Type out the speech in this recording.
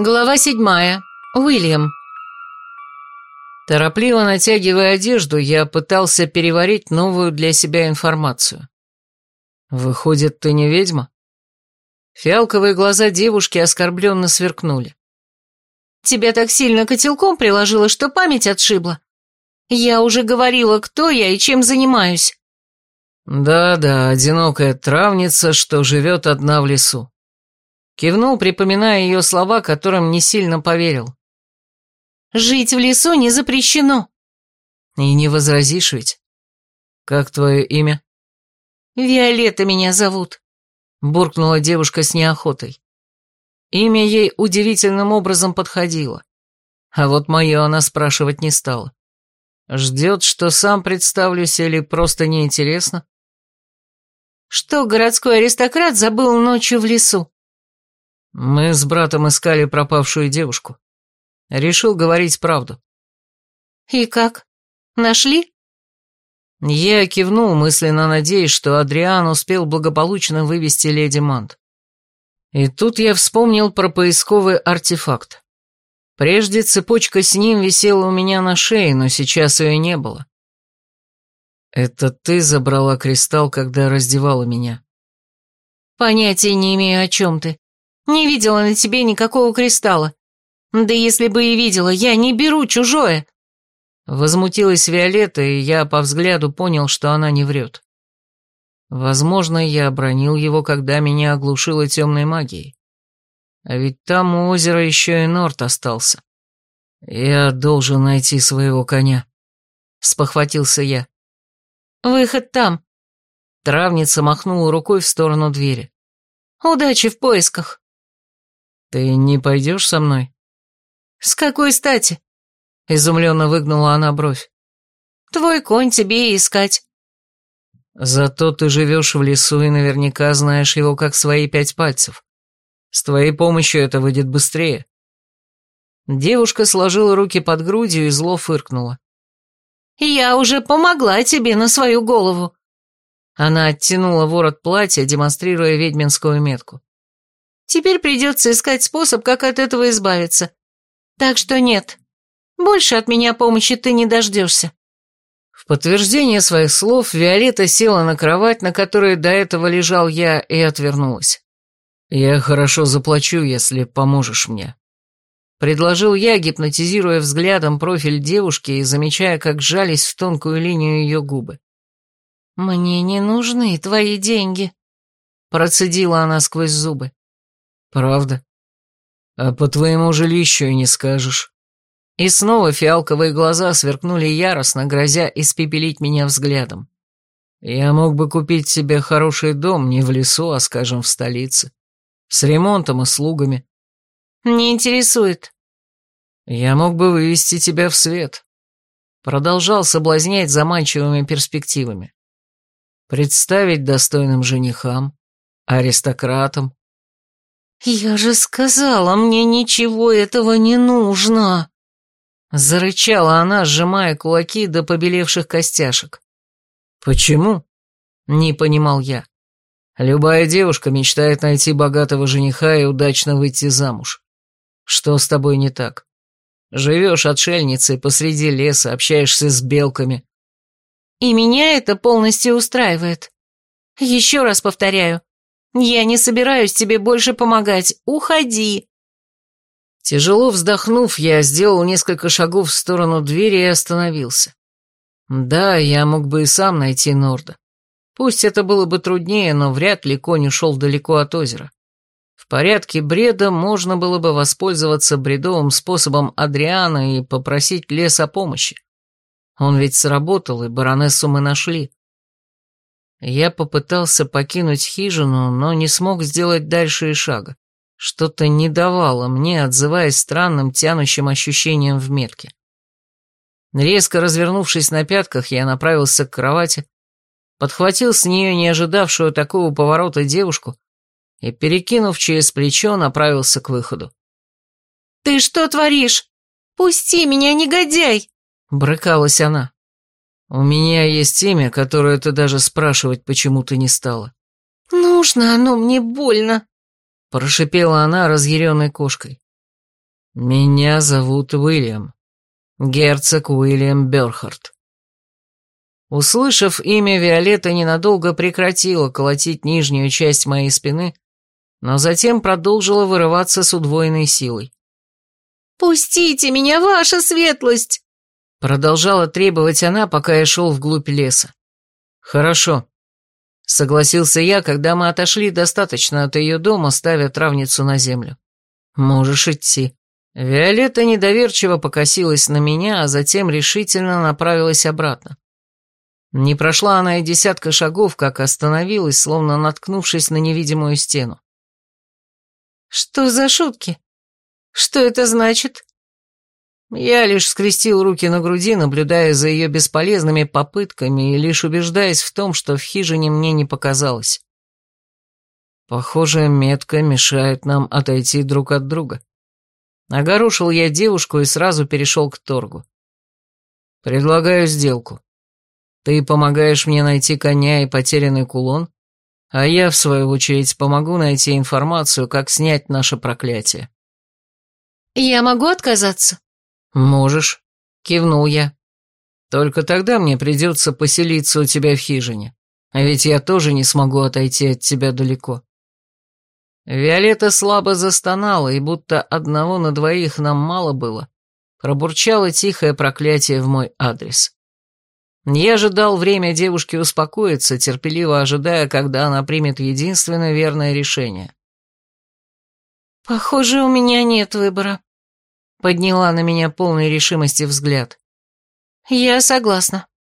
Глава седьмая. Уильям. Торопливо натягивая одежду, я пытался переварить новую для себя информацию. «Выходит, ты не ведьма?» Фиалковые глаза девушки оскорбленно сверкнули. «Тебя так сильно котелком приложило, что память отшибла. Я уже говорила, кто я и чем занимаюсь». «Да-да, одинокая травница, что живет одна в лесу. Кивнул, припоминая ее слова, которым не сильно поверил. «Жить в лесу не запрещено». «И не возразишь ведь? Как твое имя?» «Виолетта меня зовут», — буркнула девушка с неохотой. Имя ей удивительным образом подходило. А вот мое она спрашивать не стала. Ждет, что сам представлюсь или просто неинтересно? Что городской аристократ забыл ночью в лесу? Мы с братом искали пропавшую девушку. Решил говорить правду. И как? Нашли? Я кивнул, мысленно надеясь, что Адриан успел благополучно вывести леди Мант. И тут я вспомнил про поисковый артефакт. Прежде цепочка с ним висела у меня на шее, но сейчас ее не было. Это ты забрала кристалл, когда раздевала меня? Понятия не имею, о чем ты. Не видела на тебе никакого кристалла. Да если бы и видела, я не беру чужое. Возмутилась Виолетта, и я по взгляду понял, что она не врет. Возможно, я обронил его, когда меня оглушило темной магией. А ведь там у озера еще и Норт остался. Я должен найти своего коня. Спохватился я. Выход там. Травница махнула рукой в сторону двери. Удачи в поисках. «Ты не пойдешь со мной?» «С какой стати?» Изумленно выгнула она бровь. «Твой конь тебе и искать». «Зато ты живешь в лесу и наверняка знаешь его как свои пять пальцев. С твоей помощью это выйдет быстрее». Девушка сложила руки под грудью и зло фыркнула. «Я уже помогла тебе на свою голову». Она оттянула ворот платья, демонстрируя ведьминскую метку. Теперь придется искать способ, как от этого избавиться. Так что нет, больше от меня помощи ты не дождешься». В подтверждение своих слов Виолетта села на кровать, на которой до этого лежал я, и отвернулась. «Я хорошо заплачу, если поможешь мне», — предложил я, гипнотизируя взглядом профиль девушки и замечая, как сжались в тонкую линию ее губы. «Мне не нужны твои деньги», — процедила она сквозь зубы. «Правда? А по твоему жилищу и не скажешь». И снова фиалковые глаза сверкнули яростно, грозя испепелить меня взглядом. Я мог бы купить себе хороший дом не в лесу, а, скажем, в столице. С ремонтом и слугами. Не интересует. Я мог бы вывести тебя в свет. Продолжал соблазнять заманчивыми перспективами. Представить достойным женихам, аристократам, «Я же сказала, мне ничего этого не нужно!» Зарычала она, сжимая кулаки до побелевших костяшек. «Почему?» — не понимал я. «Любая девушка мечтает найти богатого жениха и удачно выйти замуж. Что с тобой не так? Живешь отшельницей посреди леса, общаешься с белками». «И меня это полностью устраивает. Еще раз повторяю, «Я не собираюсь тебе больше помогать. Уходи!» Тяжело вздохнув, я сделал несколько шагов в сторону двери и остановился. Да, я мог бы и сам найти Норда. Пусть это было бы труднее, но вряд ли конь ушел далеко от озера. В порядке бреда можно было бы воспользоваться бредовым способом Адриана и попросить лес о помощи. Он ведь сработал, и баронессу мы нашли. Я попытался покинуть хижину, но не смог сделать дальше и шага. Что-то не давало мне, отзываясь странным тянущим ощущением в метке. Резко развернувшись на пятках, я направился к кровати, подхватил с нее не ожидавшую такого поворота девушку и, перекинув через плечо, направился к выходу. «Ты что творишь? Пусти меня, негодяй!» — брыкалась она. «У меня есть имя, которое ты даже спрашивать почему-то не стала». «Нужно, оно мне больно», — прошипела она разъяренной кошкой. «Меня зовут Уильям. Герцог Уильям Берхард». Услышав имя, Виолетта ненадолго прекратила колотить нижнюю часть моей спины, но затем продолжила вырываться с удвоенной силой. «Пустите меня, ваша светлость!» Продолжала требовать она, пока я шел вглубь леса. «Хорошо», — согласился я, когда мы отошли достаточно от ее дома, ставя травницу на землю. «Можешь идти». Виолетта недоверчиво покосилась на меня, а затем решительно направилась обратно. Не прошла она и десятка шагов, как остановилась, словно наткнувшись на невидимую стену. «Что за шутки? Что это значит?» Я лишь скрестил руки на груди, наблюдая за ее бесполезными попытками и лишь убеждаясь в том, что в хижине мне не показалось. Похоже, метка мешает нам отойти друг от друга. Огорошил я девушку и сразу перешел к торгу. Предлагаю сделку. Ты помогаешь мне найти коня и потерянный кулон, а я, в свою очередь, помогу найти информацию, как снять наше проклятие. Я могу отказаться? «Можешь», — кивнул я. «Только тогда мне придется поселиться у тебя в хижине, а ведь я тоже не смогу отойти от тебя далеко». Виолетта слабо застонала, и будто одного на двоих нам мало было, пробурчало тихое проклятие в мой адрес. Я же дал время девушке успокоиться, терпеливо ожидая, когда она примет единственное верное решение. «Похоже, у меня нет выбора», Подняла на меня полной решимости взгляд. «Я согласна».